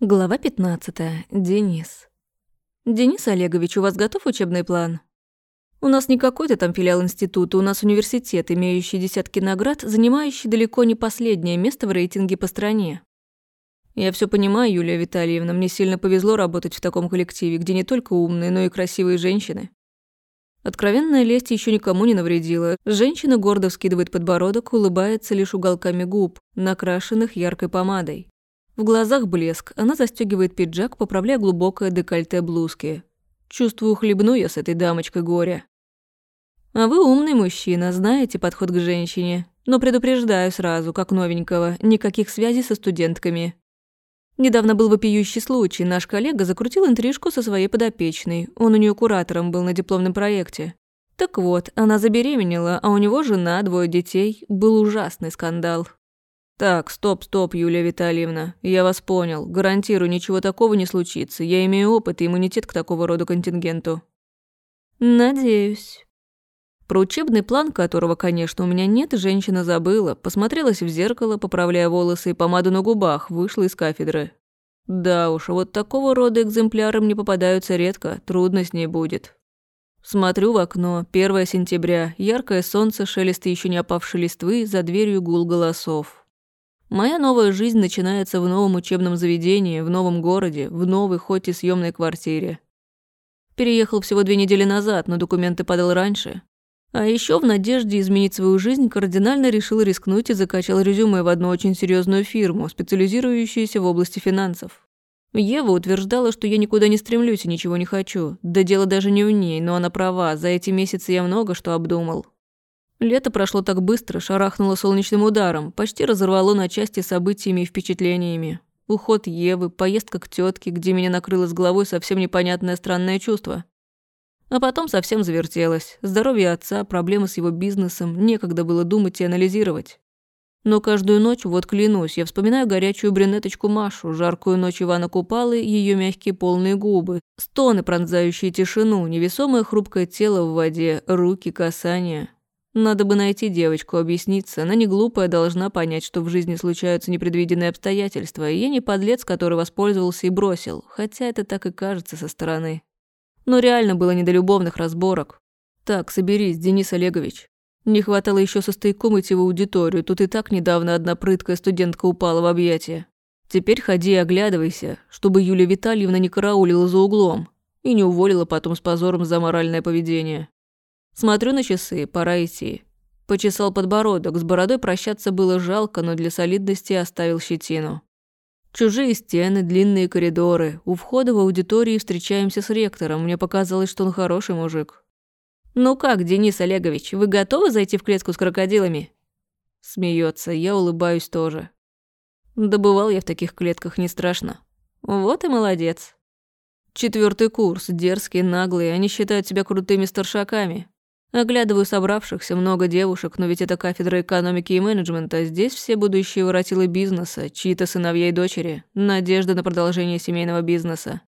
Глава 15. Денис. «Денис Олегович, у вас готов учебный план?» «У нас не какой-то там филиал института, у нас университет, имеющий десятки наград, занимающий далеко не последнее место в рейтинге по стране. Я все понимаю, Юлия Витальевна, мне сильно повезло работать в таком коллективе, где не только умные, но и красивые женщины. Откровенная лесть еще никому не навредила. Женщина гордо вскидывает подбородок, улыбается лишь уголками губ, накрашенных яркой помадой. В глазах блеск, она застегивает пиджак, поправляя глубокое декольте блузки. Чувствую, хлебну я с этой дамочкой горя. А вы умный мужчина, знаете подход к женщине. Но предупреждаю сразу, как новенького, никаких связей со студентками. Недавно был вопиющий случай. Наш коллега закрутил интрижку со своей подопечной. Он у нее куратором был на дипломном проекте. Так вот, она забеременела, а у него жена, двое детей. Был ужасный скандал. «Так, стоп, стоп, Юлия Витальевна. Я вас понял. Гарантирую, ничего такого не случится. Я имею опыт и иммунитет к такого рода контингенту». «Надеюсь». Про учебный план, которого, конечно, у меня нет, женщина забыла, посмотрелась в зеркало, поправляя волосы и помаду на губах, вышла из кафедры. Да уж, вот такого рода экземпляры мне попадаются редко, трудно с ней будет. Смотрю в окно, 1 сентября, яркое солнце, шелест еще не опавшей листвы, за дверью гул голосов. Моя новая жизнь начинается в новом учебном заведении, в новом городе, в новой, хоть и съемной квартире. Переехал всего две недели назад, но документы подал раньше. А еще в надежде изменить свою жизнь кардинально решил рискнуть и закачал резюме в одну очень серьезную фирму, специализирующуюся в области финансов. Ева утверждала, что я никуда не стремлюсь и ничего не хочу. Да дело даже не в ней, но она права, за эти месяцы я много что обдумал. Лето прошло так быстро, шарахнуло солнечным ударом, почти разорвало на части событиями и впечатлениями. Уход Евы, поездка к тетке, где меня накрыло с головой совсем непонятное странное чувство. А потом совсем завертелось. Здоровье отца, проблемы с его бизнесом, некогда было думать и анализировать. Но каждую ночь, вот клянусь, я вспоминаю горячую брюнеточку Машу, жаркую ночь Ивана Купалы, ее мягкие полные губы, стоны, пронзающие тишину, невесомое хрупкое тело в воде, руки, касания. Надо бы найти девочку, объясниться. Она не глупая, должна понять, что в жизни случаются непредвиденные обстоятельства, и я не подлец, который воспользовался и бросил, хотя это так и кажется со стороны. Но реально было не до любовных разборок. Так, соберись, Денис Олегович. Не хватало еще со стояком идти в аудиторию, тут и так недавно одна прыткая студентка упала в объятия. Теперь ходи и оглядывайся, чтобы Юлия Витальевна не караулила за углом и не уволила потом с позором за моральное поведение. Смотрю на часы, пора идти. Почесал подбородок, с бородой прощаться было жалко, но для солидности оставил щетину. Чужие стены, длинные коридоры. У входа в аудитории встречаемся с ректором. Мне показалось, что он хороший мужик. «Ну как, Денис Олегович, вы готовы зайти в клетку с крокодилами?» Смеется, я улыбаюсь тоже. Добывал я в таких клетках, не страшно. Вот и молодец. Четвертый курс, дерзкие, наглые, они считают себя крутыми старшаками. Оглядываю собравшихся, много девушек, но ведь это кафедра экономики и менеджмента. Здесь все будущие воротилы бизнеса, чьи-то сыновья и дочери. Надежда на продолжение семейного бизнеса.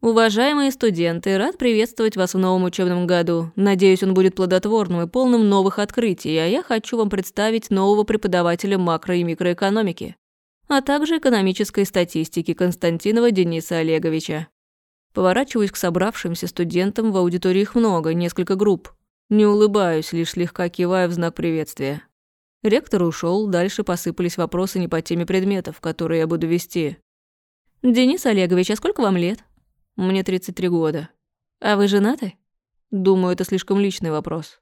Уважаемые студенты, рад приветствовать вас в новом учебном году. Надеюсь, он будет плодотворным и полным новых открытий, а я хочу вам представить нового преподавателя макро- и микроэкономики, а также экономической статистики Константинова Дениса Олеговича. Поворачиваюсь к собравшимся студентам, в аудитории их много, несколько групп. Не улыбаюсь, лишь слегка киваю в знак приветствия. Ректор ушел, дальше посыпались вопросы не по теме предметов, которые я буду вести. «Денис Олегович, а сколько вам лет?» «Мне 33 года». «А вы женаты?» «Думаю, это слишком личный вопрос».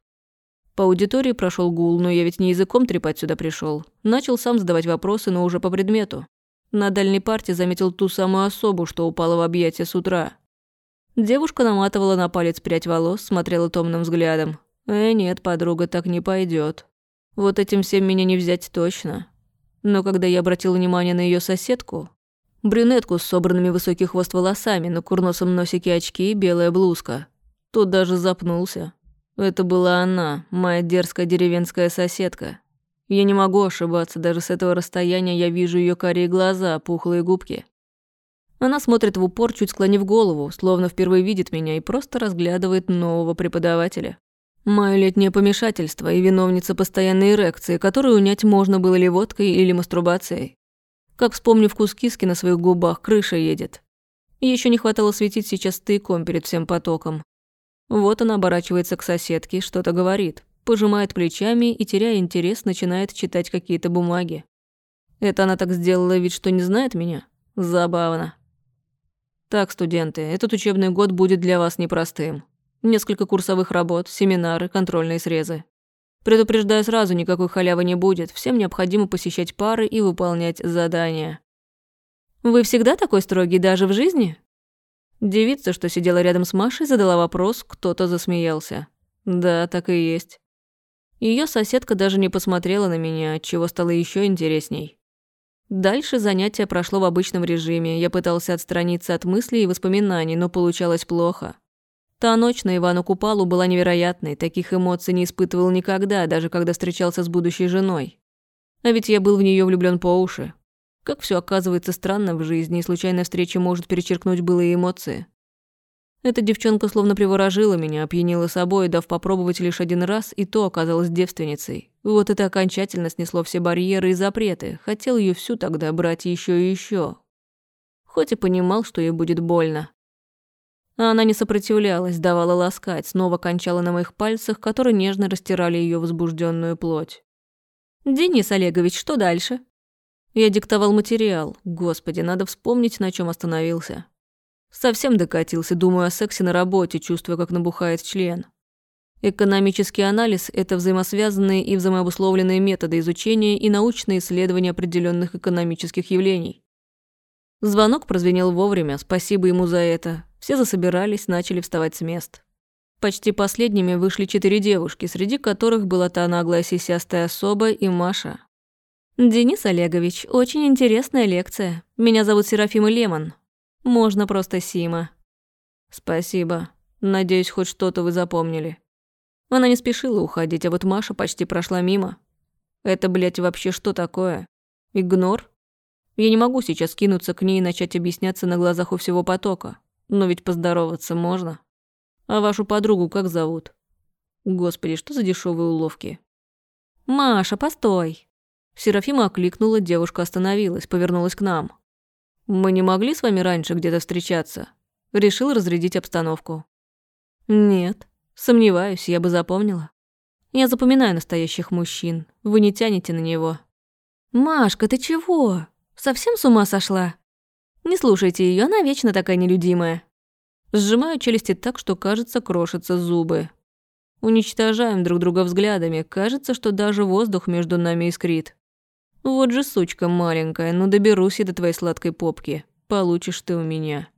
По аудитории прошел гул, но я ведь не языком трепать сюда пришел. Начал сам задавать вопросы, но уже по предмету. На дальней парте заметил ту самую особу, что упала в объятия с утра. Девушка наматывала на палец прядь волос, смотрела томным взглядом. «Э, нет, подруга, так не пойдет. Вот этим всем меня не взять точно». Но когда я обратил внимание на ее соседку, брюнетку с собранными высокий хвост волосами, на курносом носике очки и белая блузка, тут даже запнулся. Это была она, моя дерзкая деревенская соседка. Я не могу ошибаться, даже с этого расстояния я вижу ее карие глаза, пухлые губки. Она смотрит в упор, чуть склонив голову, словно впервые видит меня и просто разглядывает нового преподавателя. Мое летнее помешательство и виновница постоянной эрекции, которую унять можно было ли водкой или мастурбацией. Как вспомню вкус киски на своих губах, крыша едет. Еще не хватало светить сейчас тайком перед всем потоком. Вот она оборачивается к соседке, что-то говорит, пожимает плечами и, теряя интерес, начинает читать какие-то бумаги. Это она так сделала вид, что не знает меня? Забавно. Так, студенты, этот учебный год будет для вас непростым. Несколько курсовых работ, семинары, контрольные срезы. Предупреждаю сразу, никакой халявы не будет. Всем необходимо посещать пары и выполнять задания. Вы всегда такой строгий даже в жизни? Девица, что сидела рядом с Машей, задала вопрос, кто-то засмеялся. Да, так и есть. Ее соседка даже не посмотрела на меня, чего стало еще интересней. Дальше занятие прошло в обычном режиме. Я пытался отстраниться от мыслей и воспоминаний, но получалось плохо. Та ночь на Ивану Купалу была невероятной, таких эмоций не испытывал никогда, даже когда встречался с будущей женой. А ведь я был в нее влюблен по уши. Как все оказывается странно в жизни, и случайная встреча может перечеркнуть былые эмоции. Эта девчонка словно приворожила меня, опьянила собой, дав попробовать лишь один раз, и то оказалась девственницей. Вот это окончательно снесло все барьеры и запреты. Хотел ее всю тогда брать еще и еще. Хоть и понимал, что ей будет больно. А она не сопротивлялась, давала ласкать, снова кончала на моих пальцах, которые нежно растирали ее возбужденную плоть. «Денис Олегович, что дальше?» Я диктовал материал. Господи, надо вспомнить, на чем остановился. Совсем докатился, думаю о сексе на работе, чувствуя, как набухает член. Экономический анализ – это взаимосвязанные и взаимообусловленные методы изучения и научные исследования определенных экономических явлений. Звонок прозвенел вовремя, спасибо ему за это. Все засобирались, начали вставать с мест. Почти последними вышли четыре девушки, среди которых была та наглая сисястая особа и Маша. «Денис Олегович, очень интересная лекция. Меня зовут Серафима Лемон. Можно просто Сима. Спасибо. Надеюсь, хоть что-то вы запомнили. Она не спешила уходить, а вот Маша почти прошла мимо. Это, блядь, вообще что такое? Игнор? Я не могу сейчас кинуться к ней и начать объясняться на глазах у всего потока. Но ведь поздороваться можно. А вашу подругу как зовут? Господи, что за дешевые уловки? Маша, постой. Серафима окликнула, девушка остановилась, повернулась к нам. Мы не могли с вами раньше где-то встречаться? Решил разрядить обстановку. Нет, сомневаюсь, я бы запомнила. Я запоминаю настоящих мужчин. Вы не тянете на него. Машка, ты чего? Совсем с ума сошла? Не слушайте ее, она вечно такая нелюдимая. Сжимаю челюсти так, что, кажется, крошатся зубы. Уничтожаем друг друга взглядами. Кажется, что даже воздух между нами искрит. Вот же сучка маленькая, ну доберусь я до твоей сладкой попки. Получишь ты у меня.